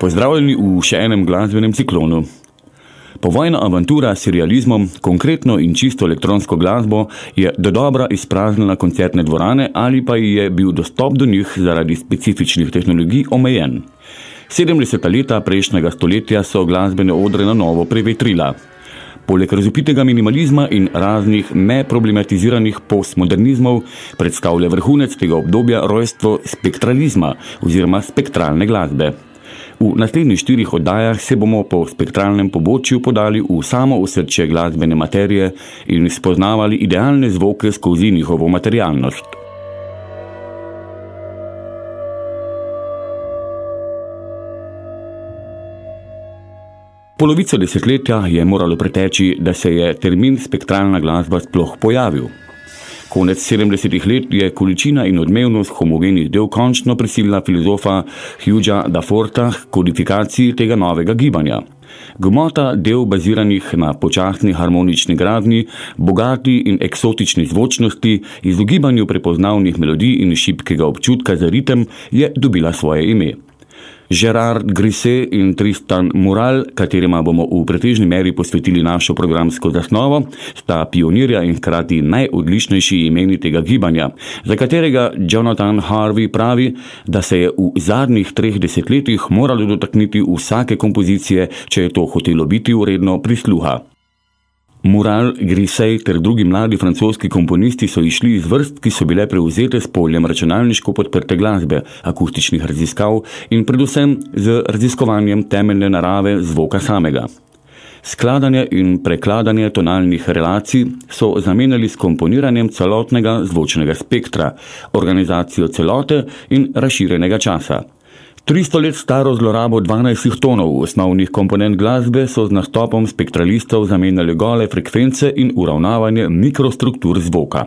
Pozdravljeni v še enem glasbenem ciklonu. Povojna avantura s serializmom, konkretno in čisto elektronsko glasbo, je do dobra izpraznila koncertne dvorane ali pa je bil dostop do njih zaradi specifičnih tehnologij omejen. 70. leta prejšnjega stoletja so glasbene odre na novo prevetrila. Poleg razupitega minimalizma in raznih neproblematiziranih postmodernizmov predstavlja vrhunec tega obdobja rojstvo spektralizma oziroma spektralne glasbe. V naslednjih štirih oddajah se bomo po spektralnem pobočju podali v samo osrče glasbene materije in spoznavali idealne zvoke skozi njihovo materialnost. Polovico desetletja je moralo preteči, da se je termin spektralna glasba sploh pojavil. Konec 70-ih let je količina in odmevnost homogenih del končno prisilila filozofa Hughea Daforta k kodifikaciji tega novega gibanja. Gmota del baziranih na počasni harmonični gradni, bogati in eksotični zvočnosti, izogibanju prepoznavnih melodij in šibkega občutka za ritem je dobila svoje ime. Gerard Grisset in Tristan Mural, katerima bomo v pretežni meri posvetili našo programsko zasnovo, sta pionirja in hkrati najodličnejši imeni tega gibanja, za katerega Jonathan Harvey pravi, da se je v zadnjih treh desetletjih moralo dotakniti vsake kompozicije, če je to hotelo biti uredno prisluha. Mural, Grisej ter drugi mladi francoski komponisti so išli iz vrst, ki so bile preuzete s poljem računalniško podprte glasbe, akustičnih raziskav in predvsem z raziskovanjem temeljne narave zvoka samega. Skladanje in prekladanje tonalnih relacij so zamenjali s komponiranjem celotnega zvočnega spektra, organizacijo celote in razširjenega časa. 300 let staro zlorabo 12 tonov osnovnih komponent glasbe so z nastopom spektralistov zamenjali gole frekvence in uravnavanje mikrostruktur zvoka.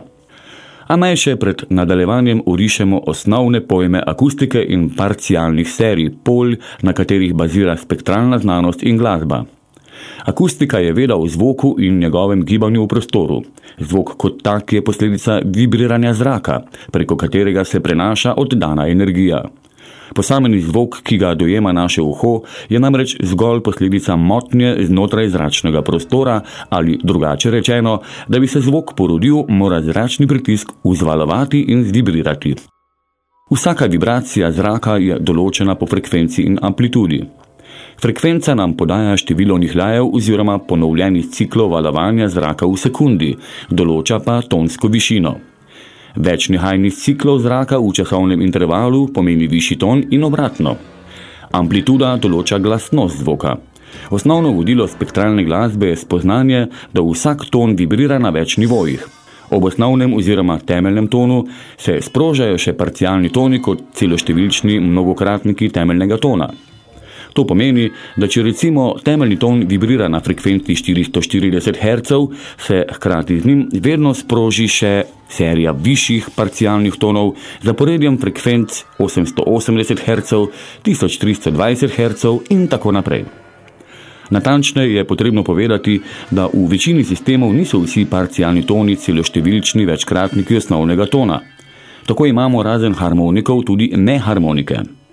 A naj še pred nadaljevanjem urišemo osnovne pojme akustike in parcialnih serij, polj, na katerih bazira spektralna znanost in glasba. Akustika je veda o zvoku in njegovem gibanju v prostoru. Zvok kot tak je posledica vibriranja zraka, preko katerega se prenaša oddana energija. Posameni zvok, ki ga dojema naše uho, je namreč zgolj posledica motnje znotraj zračnega prostora ali drugače rečeno, da bi se zvok porodil, mora zračni pritisk vzvalovati in zvibrirati. Vsaka vibracija zraka je določena po frekvenci in amplitudi. Frekvenca nam podaja število nihljajev oziroma ponovljenih ciklov valovanja zraka v sekundi, določa pa tonsko višino. Več nehajnih ciklov zraka v časovnem intervalu pomeni višji ton in obratno. Amplituda določa glasnost zvoka. Osnovno vodilo spektralne glasbe je spoznanje, da vsak ton vibrira na več nivojih. Ob osnovnem oziroma temeljnem tonu se sprožajo še parcialni toni kot celoštevilčni mnogokratniki temeljnega tona. To pomeni, da če recimo temeljni ton vibrira na frekvenci 440 Hz, se hkrati z njim vedno sproži še serija višjih parcialnih tonov zaporedjem frekvenc 880 Hz, 1320 Hz in tako naprej. Natančne je potrebno povedati, da v večini sistemov niso vsi parcialni toni celoštevilčni večkratniki osnovnega tona. Tako imamo razen harmonikov tudi neharmonike.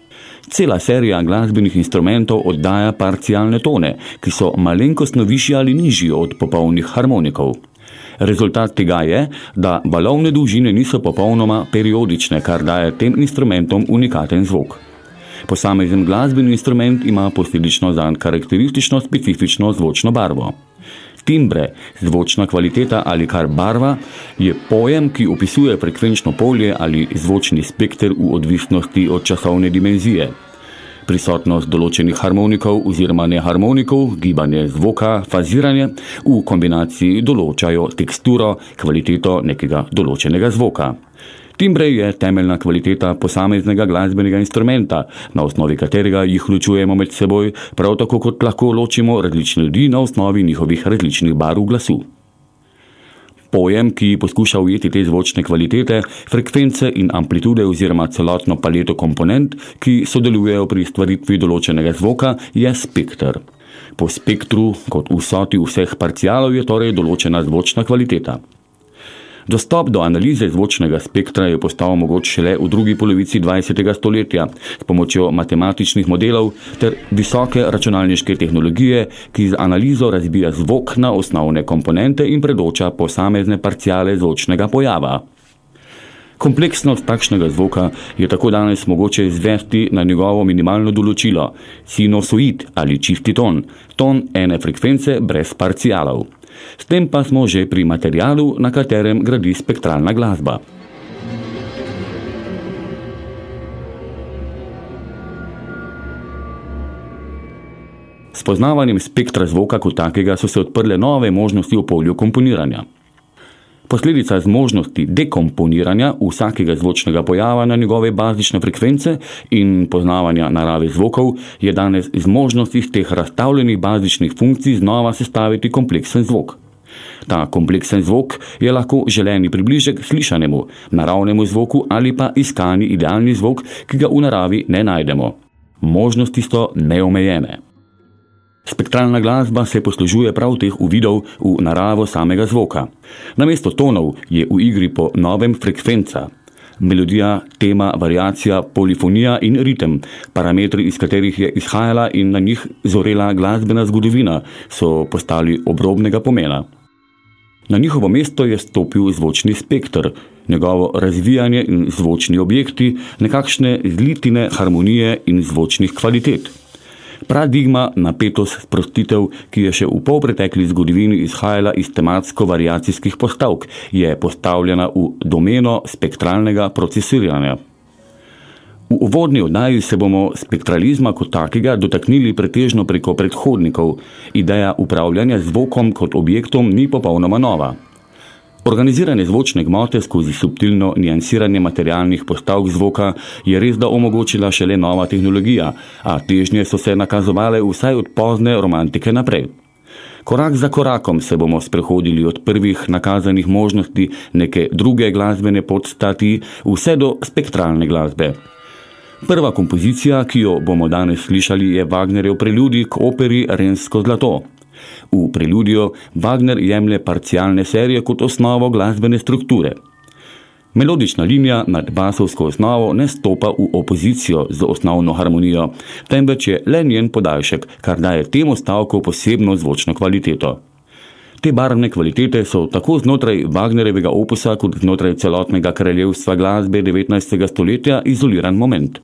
Cela serija glasbenih instrumentov oddaja parcialne tone, ki so malenkostno višji ali nižji od popolnih harmonikov. Rezultat tega je, da valovne dolžine niso popolnoma periodične, kar daje tem instrumentom unikaten zvok. Posamezen glasbeni instrument ima posledično zanj karakteristično specifično zvočno barvo. Timbre, zvočna kvaliteta ali kar barva je pojem, ki opisuje frekvenčno polje ali zvočni spekter v odvisnosti od časovne dimenzije. prisotnost določenih harmonikov oziroma neharmonikov, gibanje zvoka, faziranje v kombinaciji določajo teksturo, kvaliteto nekega določenega zvoka. Timbre je temeljna kvaliteta posameznega glasbenega instrumenta, na osnovi katerega jih ločujemo med seboj, prav tako kot lahko ločimo različne ljudi na osnovi njihovih različnih barv glasu. Pojem, ki poskuša ujeti te zvočne kvalitete, frekvence in amplitude oziroma celotno paleto komponent, ki sodelujejo pri stvaritvi določenega zvoka, je spektr. Po spektru, kot vsoti vseh parcialov, je torej določena zvočna kvaliteta. Dostop do analize zvočnega spektra je postal mogoč šele v drugi polovici 20. stoletja s pomočjo matematičnih modelov ter visoke računalniške tehnologije, ki z analizo razbija zvok na osnovne komponente in predoča posamezne parciale zvočnega pojava. Kompleksnost takšnega zvoka je tako danes mogoče izvesti na njegovo minimalno določilo, sinusoid ali čisti ton, ton ene frekvence brez parcialov. S tem pa smo že pri materialu, na katerem gradi spektralna glasba. S poznavanjem spektra zvoka kot takega so se odprle nove možnosti v polju komponiranja. Posledica zmožnosti dekomponiranja vsakega zvočnega pojava na njegove bazične frekvence in poznavanja narave zvokov je danes zmožnost iz teh razstavljenih bazičnih funkcij znova sestaviti kompleksen zvok. Ta kompleksen zvok je lahko želeni približek slišanemu, naravnemu zvoku ali pa iskani idealni zvok, ki ga v naravi ne najdemo. Možnosti so neomejene. Spektralna glasba se poslužuje prav teh uvidov v naravo samega zvoka. Namesto tonov je v igri po novem frekvenca. Melodija, tema, variacija, polifonija in ritem, parametri, iz katerih je izhajala in na njih zorela glasbena zgodovina, so postali obrobnega pomena. Na njihovo mesto je stopil zvočni spektr, njegovo razvijanje in zvočni objekti, nekakšne zlitine harmonije in zvočnih kvalitet. Paradigma napetost sprostitev, ki je še v polpretekli zgodovini izhajala iz tematsko-variacijskih postavk, je postavljena v domeno spektralnega procesiranja. V uvodni oddaji se bomo spektralizma kot takega dotaknili pretežno preko predhodnikov. Ideja upravljanja zvokom kot objektom ni popolnoma nova. Organizirane zvočne gmote skozi subtilno nijansiranje materialnih postavk zvoka je res da omogočila šele nova tehnologija, a težnje so se nakazovale vsaj od pozne romantike naprej. Korak za korakom se bomo sprehodili od prvih nakazanih možnosti neke druge glasbene podstati vse do spektralne glasbe. Prva kompozicija, ki jo bomo danes slišali, je Wagnerjev preludi k operi Rensko zlato. V preludijo Wagner jemlje parcialne serije kot osnovo glasbene strukture. Melodična linija nad basovsko osnovo ne stopa v opozicijo z osnovno harmonijo, temveč je le njen podaljšek, kar daje temu stavku posebno zvočno kvaliteto. Te barvne kvalitete so tako znotraj Wagnerjevega opusa kot znotraj celotnega kraljevstva glasbe 19. stoletja izoliran moment.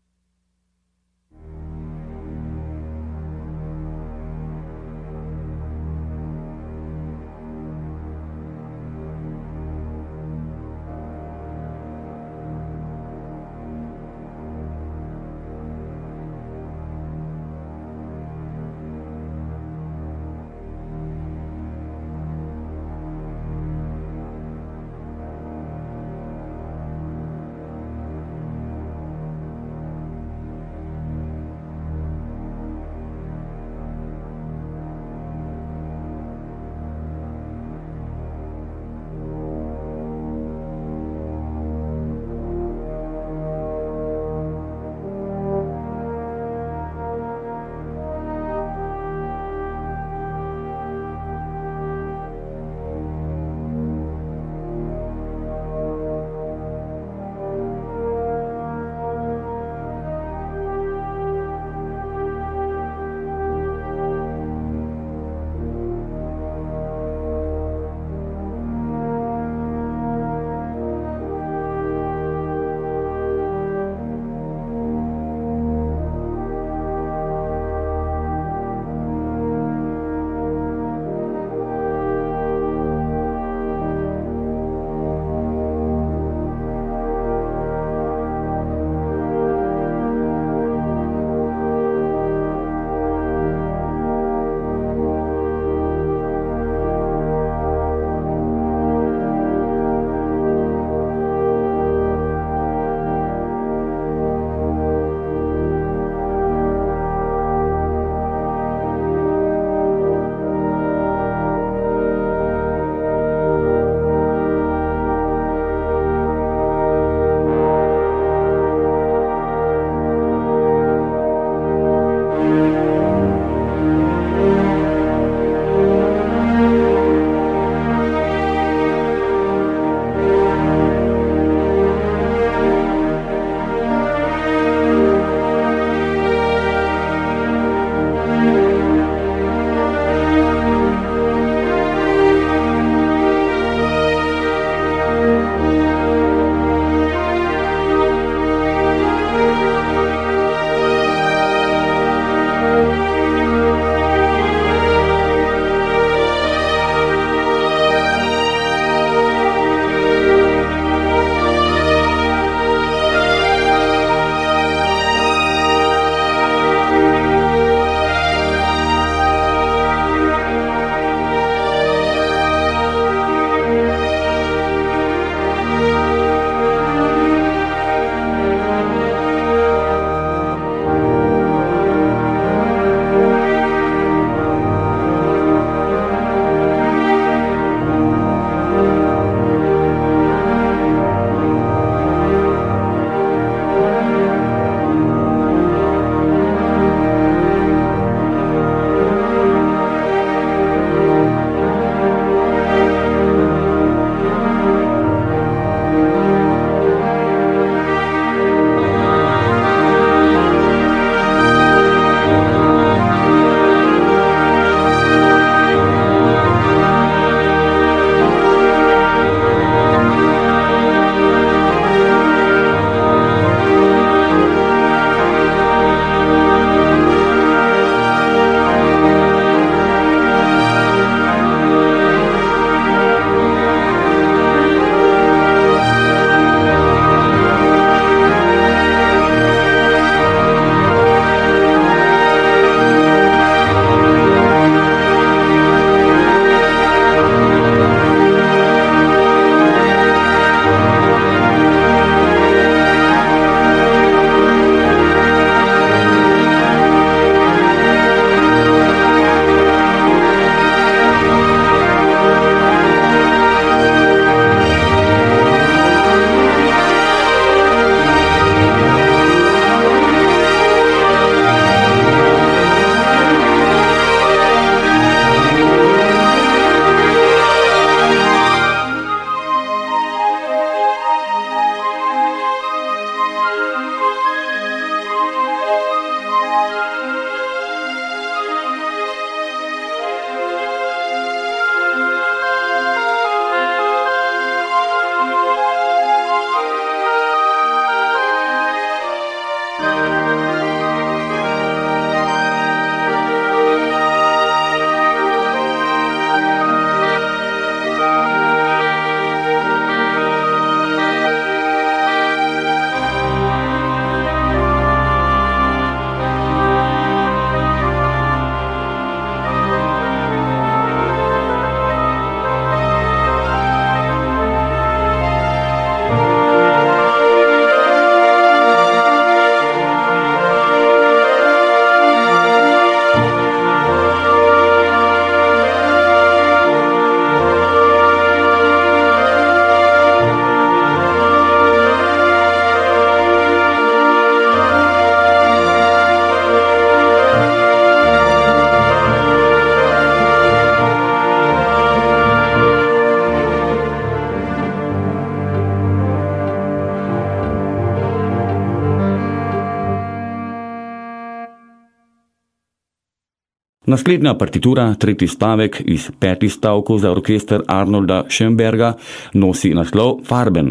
Naslednja partitura, tretji stavek iz petih stavkov za orkester Arnolda Schönberga, nosi naslov Farben.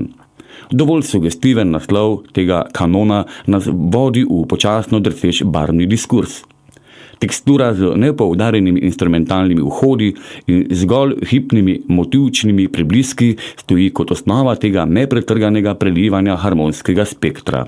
Dovolj sugestiven naslov tega kanona nas vodi v počasno drseč barvni diskurs. Tekstura z nepoudarjenimi instrumentalnimi vhodi in zgolj hipnimi motivčnimi pribliski stoji kot osnova tega nepretrganega prelivanja harmonskega spektra.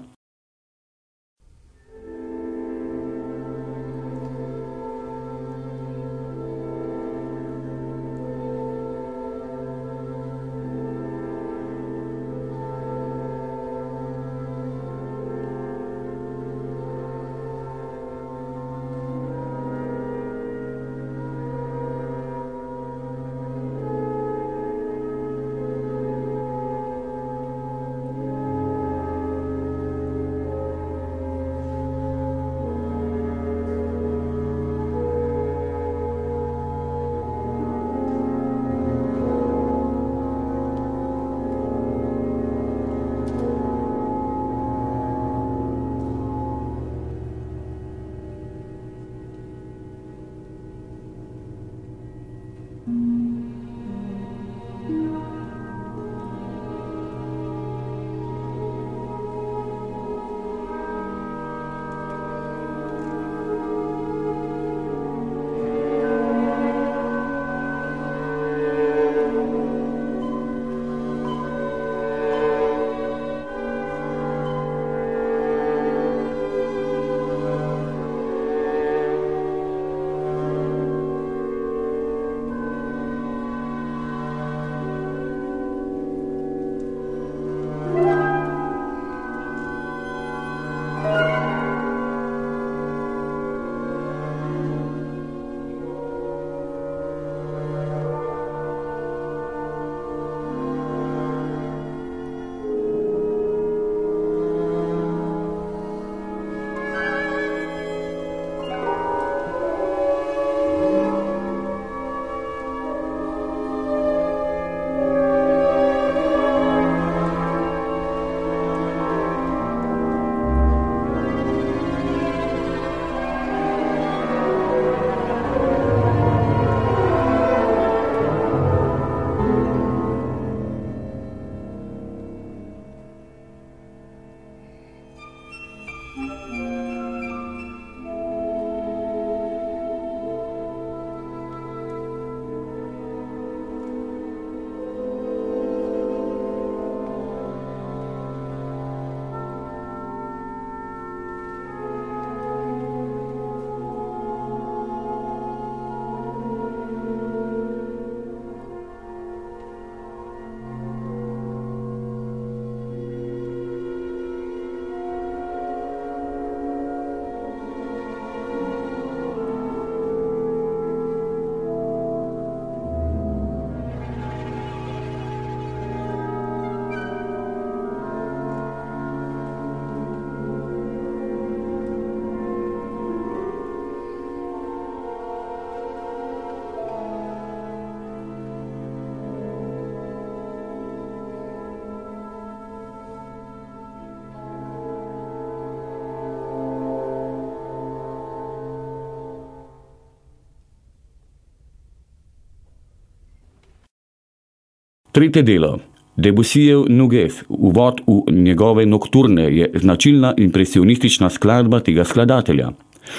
Tretje delo. Debussyjev Nuges, uvod v njegove nokturne, je značilna impresionistična skladba tega skladatelja.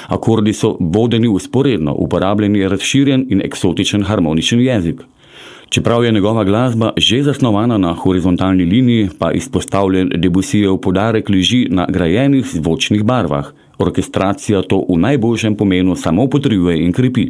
Akordi so vodeni usporedno, uporabljen je razširjen in eksotičen harmoničen jezik. Čeprav je njegova glasba že zasnovana na horizontalni liniji, pa izpostavljen Debussyjev podarek leži na grajenih zvočnih barvah. Orkestracija to v najboljšem pomenu samo potrjuje in krepi.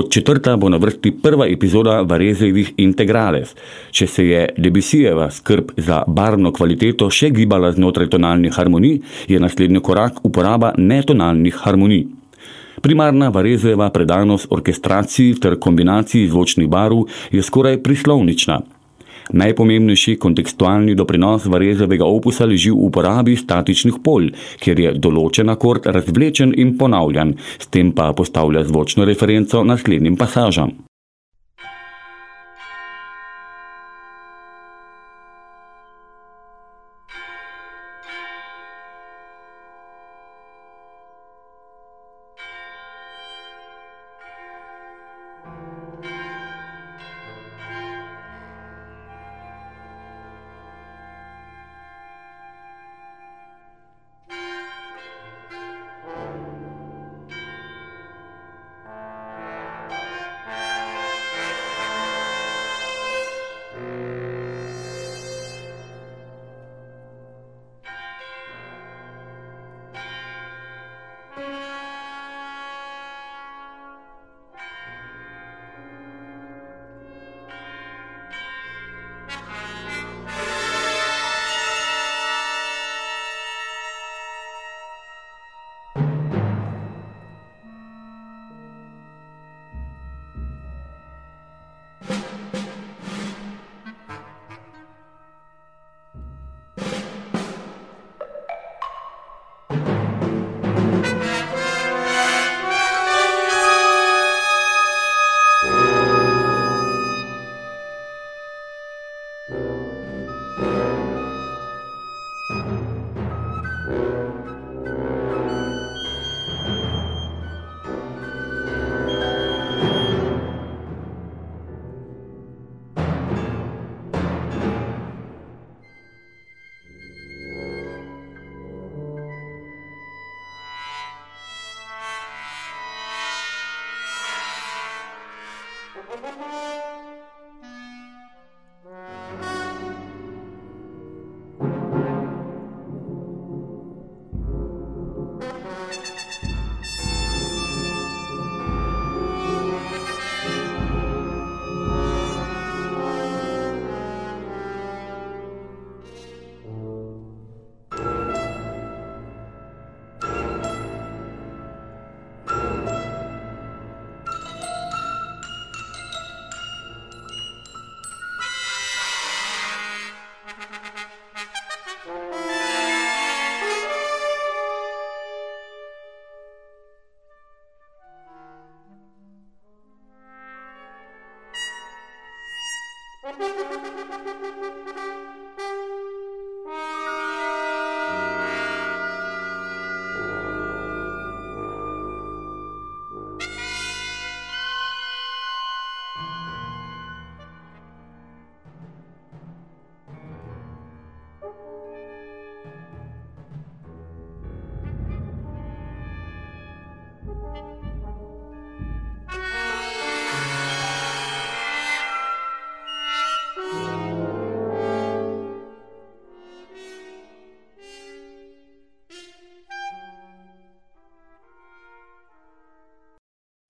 Kot četrta bo na vrsti prva epizoda Varezevih Integrales. Če se je Debussyjeva skrb za barvno kvaliteto še gibala znotraj tonalnih harmonij, je naslednji korak uporaba netonalnih harmonij. Primarna Varezeva predanost orkestraciji ter kombinaciji zvočnih barv je skoraj prislovnična. Najpomembnejši kontekstualni doprinos Varezevega opusa leži v uporabi statičnih polj, kjer je določen akord razvlečen in ponavljan, s tem pa postavlja zvočno referenco naslednjim pasažam.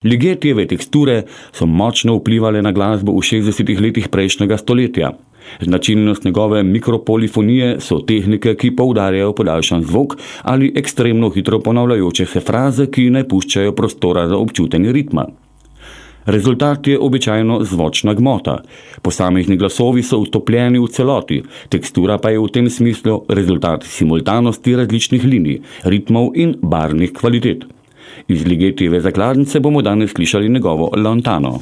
Ligetijeve teksture so močno vplivali na glasbo v 60-ih letih prejšnjega stoletja. Značilnost njegove mikropolifonije so tehnike, ki poudarjajo podaljšan zvok ali ekstremno hitro ponavljajoče se fraze, ki ne puščajo prostora za občutenje ritma. Rezultat je običajno zvočna gmota. Posamezni glasovi so utopljeni v celoti, tekstura pa je v tem smislu rezultat simultanosti različnih linij, ritmov in barvnih kvalitet. Iz Ligetijeve zakladnice bomo danes slišali njegovo Lontano.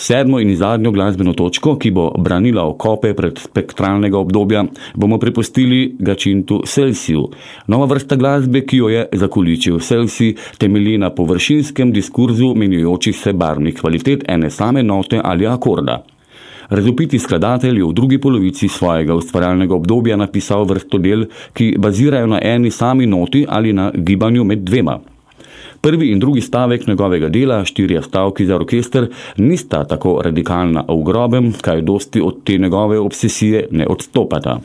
Sedmo in zadnjo glasbeno točko, ki bo branila okope pred spektralnega obdobja, bomo prepustili Gačintu Selsiju. Nova vrsta glasbe, ki jo je zakoličil Selsi, temelji na površinskem diskurzu menjujočih se barvnih kvalitet ene same note ali akorda. Razupiti skladatelj je v drugi polovici svojega ustvarjalnega obdobja napisal vrsto del, ki bazirajo na eni sami noti ali na gibanju med dvema. Prvi in drugi stavek njegovega dela, štirje stavki za orkester, nista tako radikalna v grobem, kaj dosti od te njegove obsesije ne odstopata.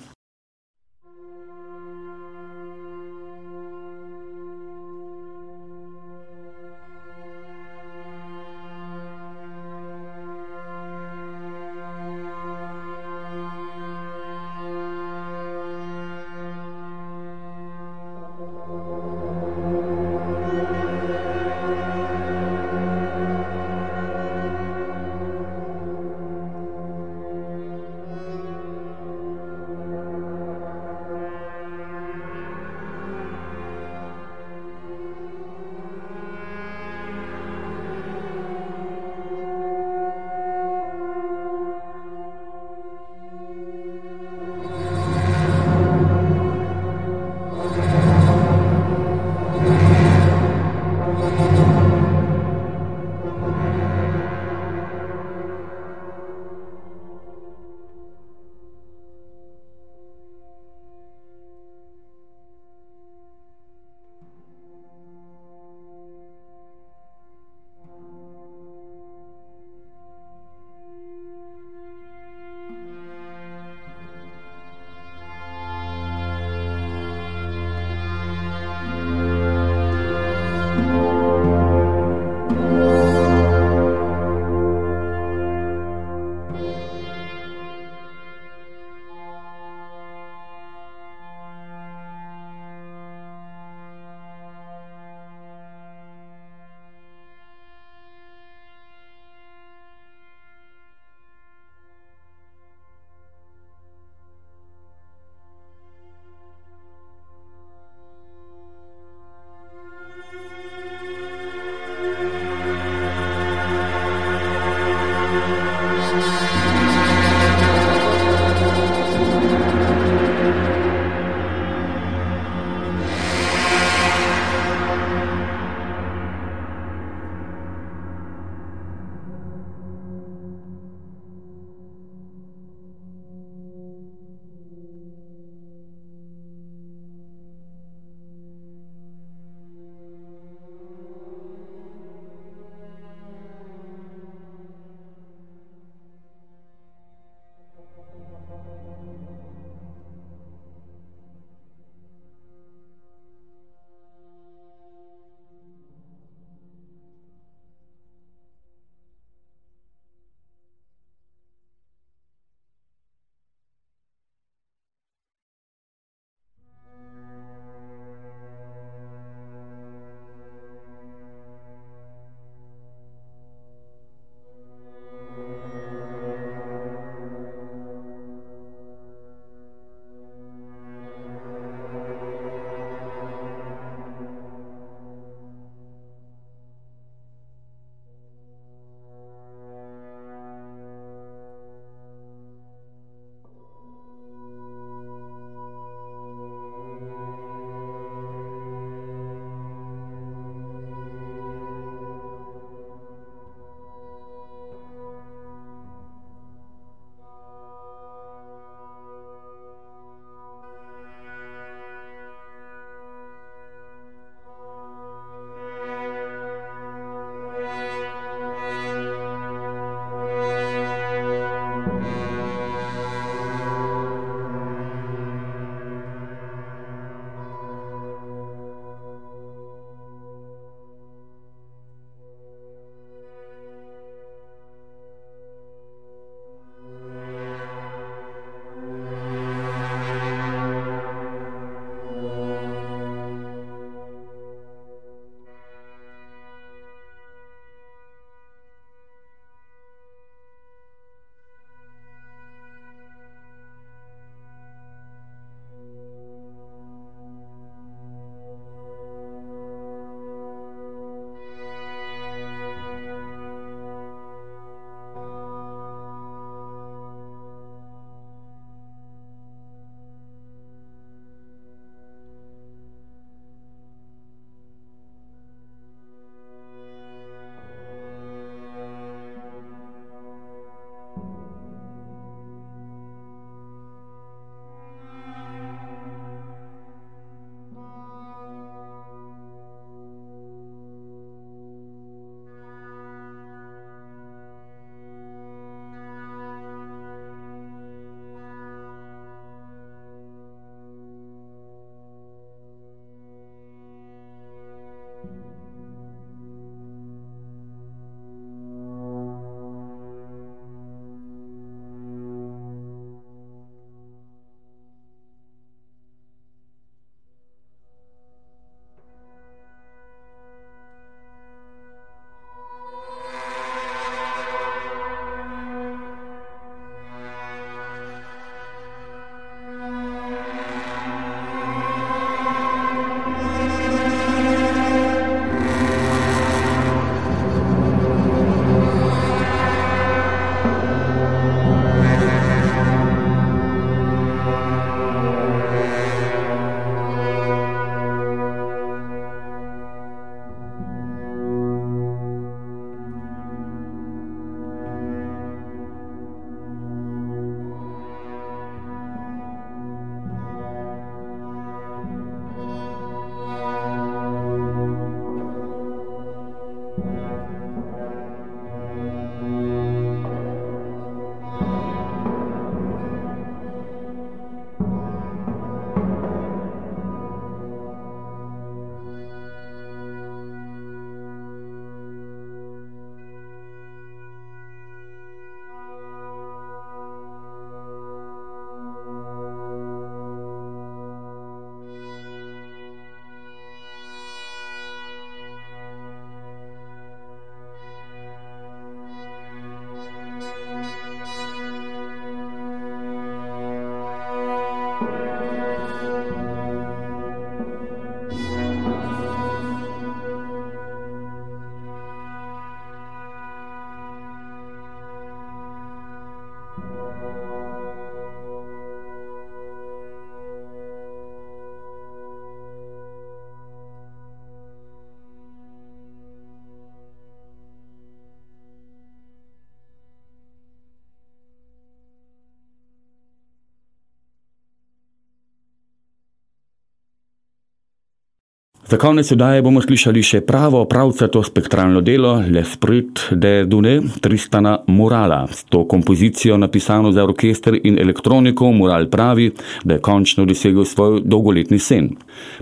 Za konec oddaje bomo slišali še pravo, pravcato spektralno delo L'Esprit de Dune Tristana Murala. S to kompozicijo napisano za orkester in elektroniko Mural pravi, da je končno dosegel svoj dolgoletni sen.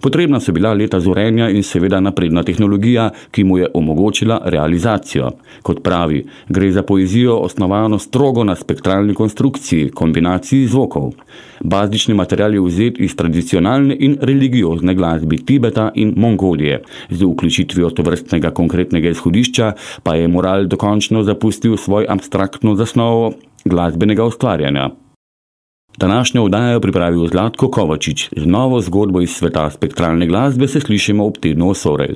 Potrebna so bila leta zorenja in seveda napredna tehnologija, ki mu je omogočila realizacijo. Kot pravi, gre za poezijo osnovano strogo na spektralni konstrukciji, kombinaciji zvokov. Bazični material je vzet iz tradicionalne in religiozne glasbi Tibeta in Mongolije. Z vključitvijo tovrstnega konkretnega izhodišča pa je moral dokončno zapustil svoj abstraktno zasnovo glasbenega ustvarjanja. Današnjo vdajo pripravil Zlatko Kovačič. Z novo zgodbo iz sveta spektralne glasbe se slišimo ob tednu Osorej.